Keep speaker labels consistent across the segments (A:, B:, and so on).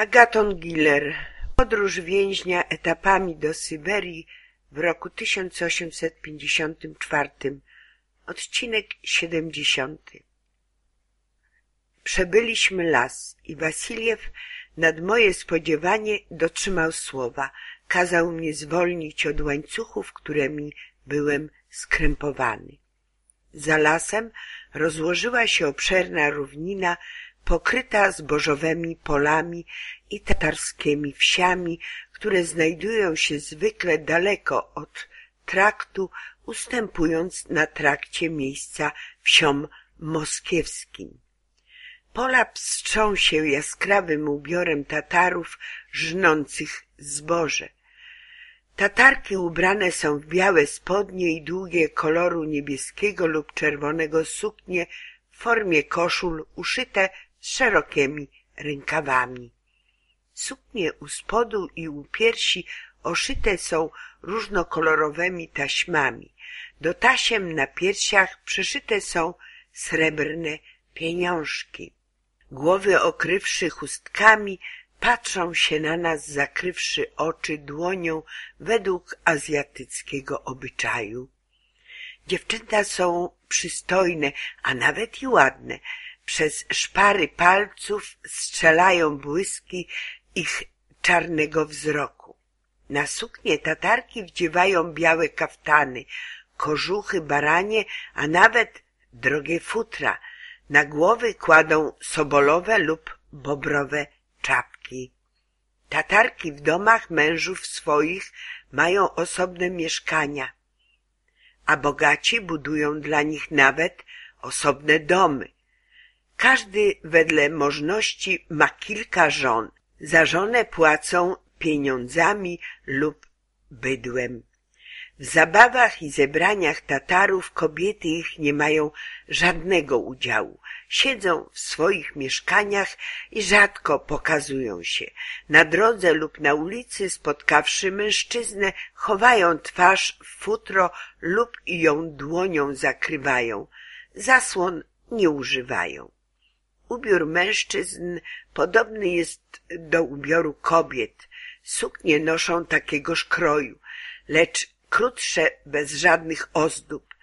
A: Agaton Giller Podróż więźnia etapami do Syberii w roku 1854 Odcinek 70 Przebyliśmy las i Wasiliew nad moje spodziewanie dotrzymał słowa. Kazał mnie zwolnić od łańcuchów, którymi byłem skrępowany. Za lasem rozłożyła się obszerna równina pokryta zbożowymi polami i tatarskimi wsiami, które znajdują się zwykle daleko od traktu, ustępując na trakcie miejsca wsiom moskiewskim. Pola pstrzą się jaskrawym ubiorem Tatarów żnących zboże. Tatarki ubrane są w białe spodnie i długie koloru niebieskiego lub czerwonego suknie w formie koszul uszyte z szerokimi rękawami. Suknie u spodu i u piersi oszyte są różnokolorowymi taśmami. Do tasiem na piersiach przyszyte są srebrne pieniążki. Głowy okrywszy chustkami patrzą się na nas, zakrywszy oczy dłonią według azjatyckiego obyczaju. Dziewczęta są przystojne, a nawet i ładne. Przez szpary palców strzelają błyski ich czarnego wzroku. Na suknie tatarki wdziewają białe kaftany, kożuchy baranie, a nawet drogie futra. Na głowy kładą sobolowe lub bobrowe czapki. Tatarki w domach mężów swoich mają osobne mieszkania, a bogaci budują dla nich nawet osobne domy. Każdy wedle możności ma kilka żon. Za żonę płacą pieniądzami lub bydłem. W zabawach i zebraniach Tatarów kobiety ich nie mają żadnego udziału. Siedzą w swoich mieszkaniach i rzadko pokazują się. Na drodze lub na ulicy spotkawszy mężczyznę, chowają twarz w futro lub ją dłonią zakrywają. Zasłon nie używają. Ubiór mężczyzn podobny jest do ubioru kobiet. Suknie noszą takiegoż kroju, lecz krótsze, bez żadnych ozdób.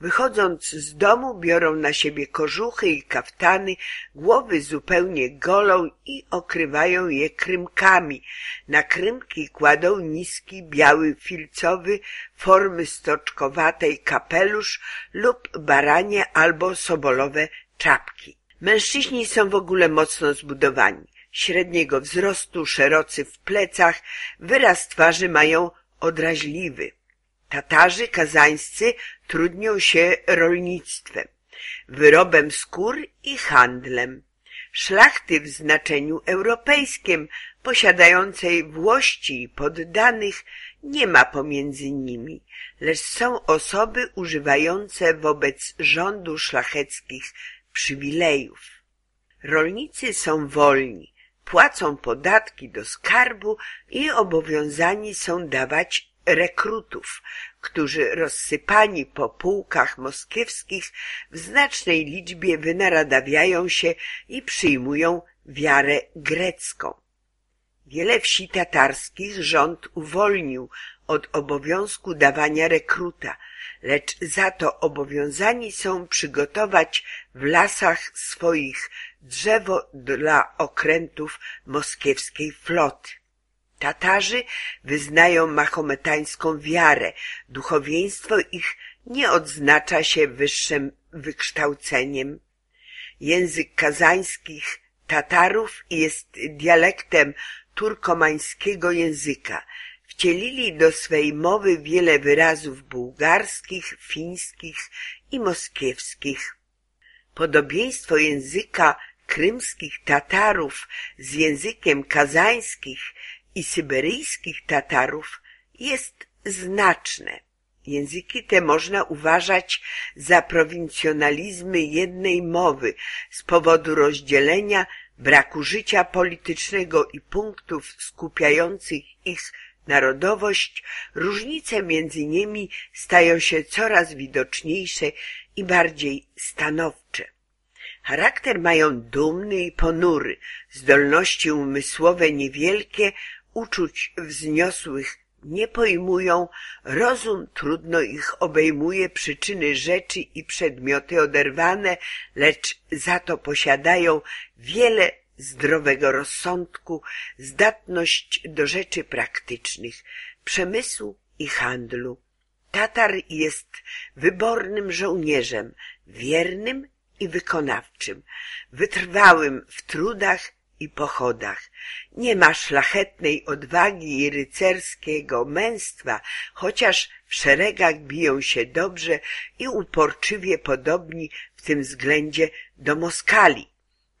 A: Wychodząc z domu biorą na siebie kożuchy i kaftany, głowy zupełnie golą i okrywają je krymkami. Na krymki kładą niski, biały, filcowy, formy stoczkowatej kapelusz lub baranie albo sobolowe czapki. Mężczyźni są w ogóle mocno zbudowani. Średniego wzrostu, szerocy w plecach, wyraz twarzy mają odraźliwy. Tatarzy kazańscy trudnią się rolnictwem, wyrobem skór i handlem. Szlachty w znaczeniu europejskim, posiadającej włości i poddanych, nie ma pomiędzy nimi, lecz są osoby używające wobec rządu szlacheckich przywilejów. Rolnicy są wolni, płacą podatki do skarbu i obowiązani są dawać rekrutów, którzy rozsypani po pułkach moskiewskich w znacznej liczbie wynaradawiają się i przyjmują wiarę grecką. Wiele wsi tatarskich rząd uwolnił od obowiązku dawania rekruta, lecz za to obowiązani są przygotować w lasach swoich drzewo dla okrętów moskiewskiej floty. Tatarzy wyznają mahometańską wiarę. Duchowieństwo ich nie odznacza się wyższym wykształceniem. Język kazańskich Tatarów jest dialektem turkomańskiego języka. Wcielili do swej mowy wiele wyrazów bułgarskich, fińskich i moskiewskich. Podobieństwo języka krymskich Tatarów z językiem kazańskich i syberyjskich Tatarów jest znaczne. Języki te można uważać za prowincjonalizmy jednej mowy z powodu rozdzielenia, braku życia politycznego i punktów skupiających ich narodowość, różnice między nimi stają się coraz widoczniejsze i bardziej stanowcze. Charakter mają dumny i ponury, zdolności umysłowe niewielkie, uczuć wzniosłych nie pojmują, rozum trudno ich obejmuje przyczyny rzeczy i przedmioty oderwane, lecz za to posiadają wiele zdrowego rozsądku, zdatność do rzeczy praktycznych, przemysłu i handlu. Tatar jest wybornym żołnierzem, wiernym i wykonawczym, wytrwałym w trudach i pochodach. Nie ma szlachetnej odwagi i rycerskiego męstwa, chociaż w szeregach biją się dobrze i uporczywie podobni w tym względzie do Moskali.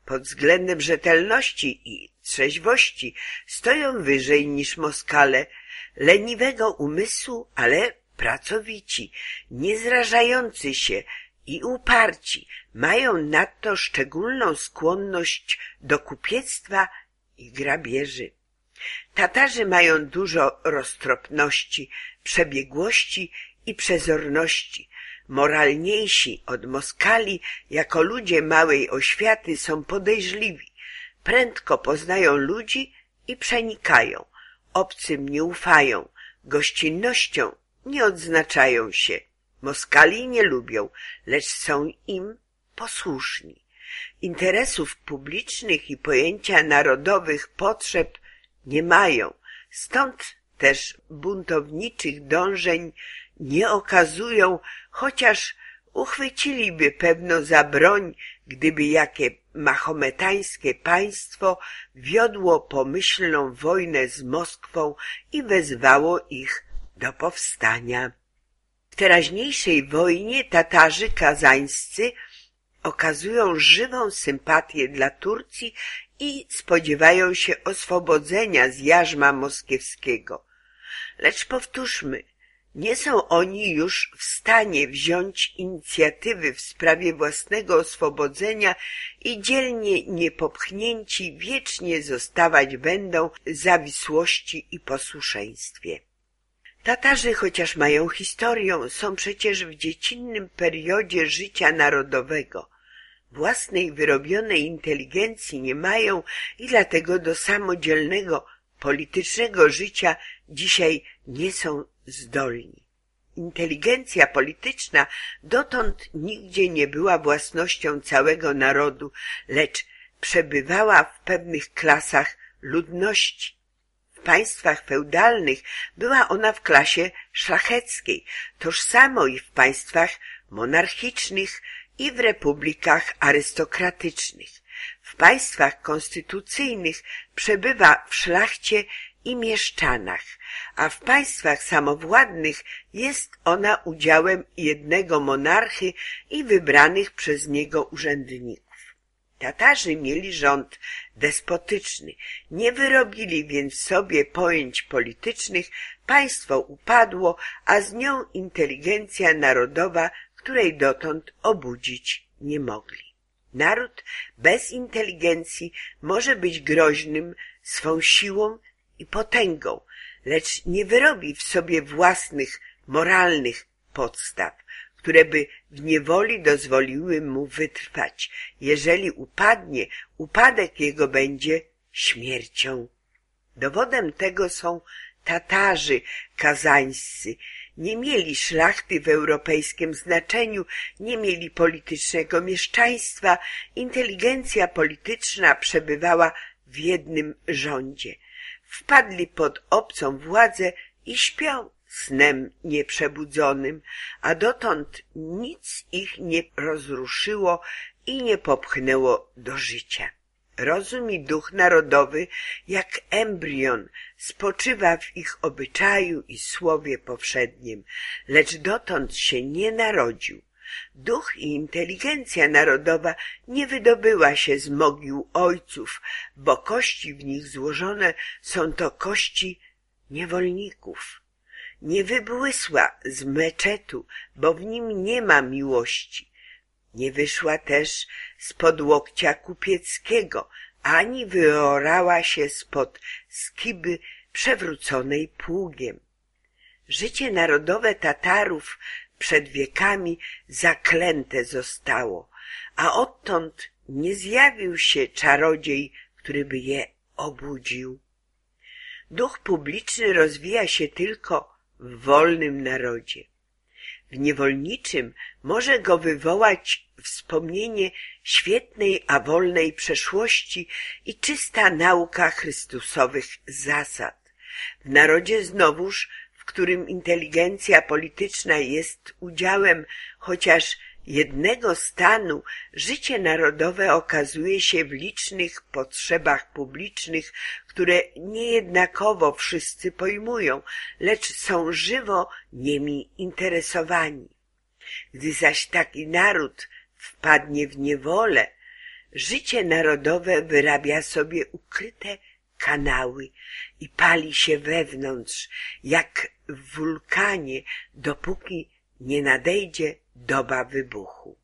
A: Pod względem rzetelności i trzeźwości stoją wyżej niż Moskale, leniwego umysłu, ale pracowici, niezrażający się i uparci, mają nadto szczególną skłonność do kupiectwa i grabieży. Tatarzy mają dużo roztropności, przebiegłości i przezorności. Moralniejsi od Moskali, jako ludzie małej oświaty, są podejrzliwi. Prędko poznają ludzi i przenikają. Obcym nie ufają. Gościnnością nie odznaczają się. Moskali nie lubią, lecz są im posłuszni. Interesów publicznych i pojęcia narodowych potrzeb nie mają, stąd też buntowniczych dążeń nie okazują, chociaż uchwyciliby pewno za broń, gdyby jakie mahometańskie państwo wiodło pomyślną wojnę z Moskwą i wezwało ich do powstania. W teraźniejszej wojnie Tatarzy kazańscy okazują żywą sympatię dla Turcji i spodziewają się oswobodzenia z jarzma moskiewskiego. Lecz powtórzmy, nie są oni już w stanie wziąć inicjatywy w sprawie własnego oswobodzenia i dzielnie niepopchnięci wiecznie zostawać będą zawisłości i posłuszeństwie. Tatarzy, chociaż mają historię, są przecież w dziecinnym periodzie życia narodowego. Własnej wyrobionej inteligencji nie mają i dlatego do samodzielnego politycznego życia dzisiaj nie są zdolni. Inteligencja polityczna dotąd nigdzie nie była własnością całego narodu, lecz przebywała w pewnych klasach ludności. Państwach feudalnych była ona w klasie szlacheckiej, tożsamo i w państwach monarchicznych i w republikach arystokratycznych. W państwach konstytucyjnych przebywa w szlachcie i mieszczanach, a w państwach samowładnych jest ona udziałem jednego monarchy i wybranych przez niego urzędników. Tatarzy mieli rząd despotyczny, nie wyrobili więc sobie pojęć politycznych, państwo upadło, a z nią inteligencja narodowa, której dotąd obudzić nie mogli. Naród bez inteligencji może być groźnym swą siłą i potęgą, lecz nie wyrobi w sobie własnych moralnych podstaw, które by w niewoli dozwoliły mu wytrwać. Jeżeli upadnie, upadek jego będzie śmiercią. Dowodem tego są Tatarzy kazańscy. Nie mieli szlachty w europejskim znaczeniu, nie mieli politycznego mieszczaństwa, inteligencja polityczna przebywała w jednym rządzie wpadli pod obcą władzę i śpią snem nieprzebudzonym, a dotąd nic ich nie rozruszyło i nie popchnęło do życia. Rozum i duch narodowy, jak embrion, spoczywa w ich obyczaju i słowie powszednim, lecz dotąd się nie narodził. Duch i inteligencja narodowa nie wydobyła się z mogił ojców, bo kości w nich złożone są to kości niewolników. Nie wybłysła z meczetu, bo w nim nie ma miłości. Nie wyszła też spod łokcia kupieckiego, ani wyorała się spod skiby przewróconej pługiem. Życie narodowe Tatarów przed wiekami zaklęte zostało, a odtąd nie zjawił się czarodziej, który by je obudził. Duch publiczny rozwija się tylko w wolnym narodzie. W niewolniczym może go wywołać wspomnienie świetnej a wolnej przeszłości i czysta nauka chrystusowych zasad. W narodzie znowuż, w którym inteligencja polityczna jest udziałem chociaż jednego stanu życie narodowe okazuje się w licznych potrzebach publicznych, które niejednakowo wszyscy pojmują, lecz są żywo nimi interesowani. Gdy zaś taki naród wpadnie w niewolę, życie narodowe wyrabia sobie ukryte kanały i pali się wewnątrz, jak w wulkanie, dopóki nie nadejdzie doba wybuchu.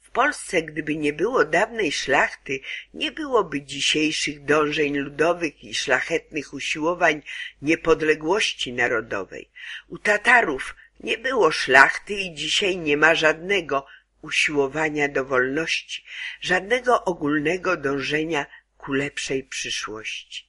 A: W Polsce, gdyby nie było dawnej szlachty, nie byłoby dzisiejszych dążeń ludowych i szlachetnych usiłowań niepodległości narodowej. U Tatarów nie było szlachty i dzisiaj nie ma żadnego usiłowania do wolności, żadnego ogólnego dążenia ku lepszej przyszłości.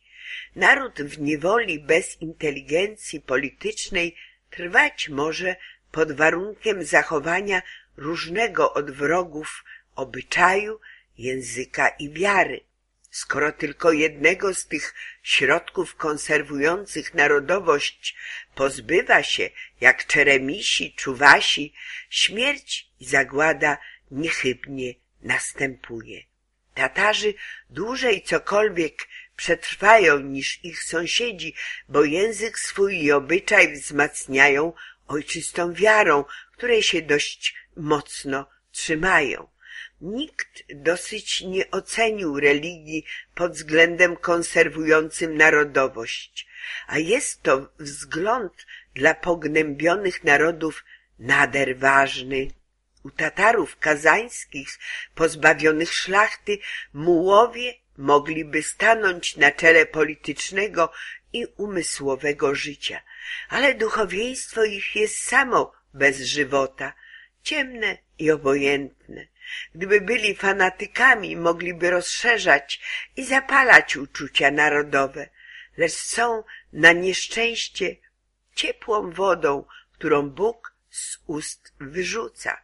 A: Naród w niewoli bez inteligencji politycznej trwać może pod warunkiem zachowania różnego od wrogów obyczaju, języka i wiary. Skoro tylko jednego z tych środków konserwujących narodowość pozbywa się, jak czeremisi, czuwasi, śmierć i zagłada niechybnie następuje. Tatarzy dłużej cokolwiek przetrwają niż ich sąsiedzi, bo język swój i obyczaj wzmacniają ojczystą wiarą, której się dość mocno trzymają. Nikt dosyć nie ocenił religii pod względem konserwującym narodowość, a jest to wzgląd dla pognębionych narodów nader ważny. U Tatarów kazańskich, pozbawionych szlachty, mułowie mogliby stanąć na czele politycznego i umysłowego życia, ale duchowieństwo ich jest samo bez żywota, ciemne i obojętne. Gdyby byli fanatykami, mogliby rozszerzać i zapalać uczucia narodowe, lecz są na nieszczęście ciepłą wodą, którą Bóg z ust wyrzuca.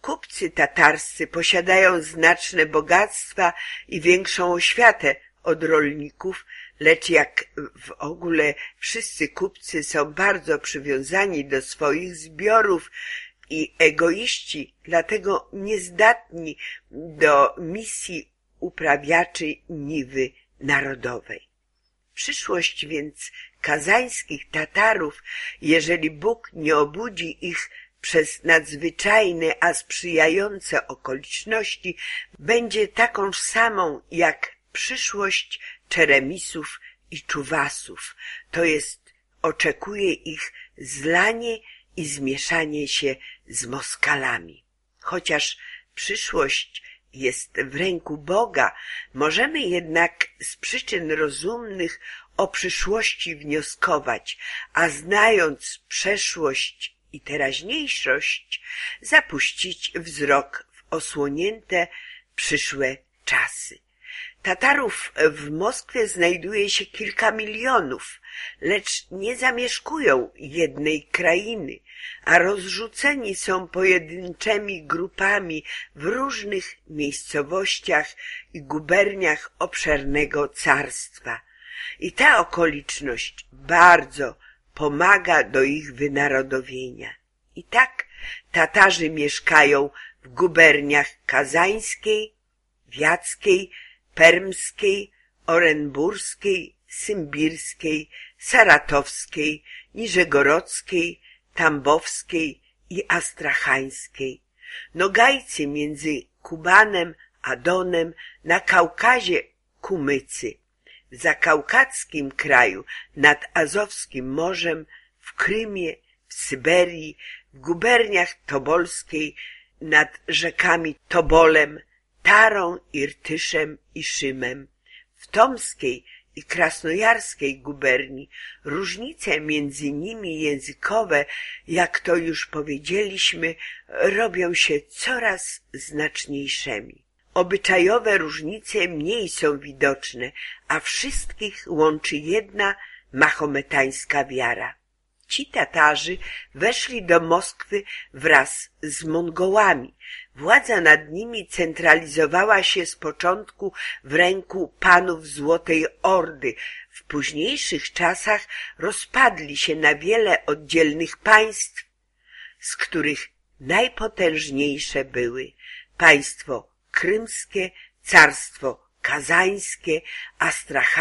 A: Kupcy tatarscy posiadają znaczne bogactwa i większą oświatę od rolników, lecz jak w ogóle wszyscy kupcy są bardzo przywiązani do swoich zbiorów i egoiści, dlatego niezdatni do misji uprawiaczy niwy narodowej. Przyszłość więc kazańskich Tatarów, jeżeli Bóg nie obudzi ich przez nadzwyczajne, a sprzyjające okoliczności, będzie takąż samą jak przyszłość Czeremisów i Czuwasów, to jest oczekuje ich zlanie i zmieszanie się z Moskalami. Chociaż przyszłość jest w ręku Boga, możemy jednak z przyczyn rozumnych o przyszłości wnioskować, a znając przeszłość i teraźniejszość, zapuścić wzrok w osłonięte przyszłe czasy. Tatarów w Moskwie znajduje się kilka milionów, lecz nie zamieszkują jednej krainy, a rozrzuceni są pojedynczymi grupami w różnych miejscowościach i guberniach obszernego carstwa. I ta okoliczność bardzo pomaga do ich wynarodowienia. I tak Tatarzy mieszkają w guberniach kazańskiej, wiackiej, permskiej, orenburskiej, symbirskiej, saratowskiej, niżegorodzkiej, tambowskiej i astrachańskiej. Nogajcy między Kubanem a Donem na Kaukazie Kumycy, w zakaukackim kraju nad Azowskim Morzem, w Krymie, w Syberii, w guberniach tobolskiej nad rzekami Tobolem, Tarą, Irtyszem i Szymem, w Tomskiej i krasnojarskiej guberni. Różnice między nimi językowe, jak to już powiedzieliśmy, robią się coraz znaczniejszymi. Obyczajowe różnice mniej są widoczne, a wszystkich łączy jedna mahometańska wiara. Ci Tatarzy weszli do Moskwy wraz z Mongołami. Władza nad nimi centralizowała się z początku w ręku panów Złotej Ordy. W późniejszych czasach rozpadli się na wiele oddzielnych państw, z których najpotężniejsze były państwo krymskie, carstwo kazańskie, astrachańskie,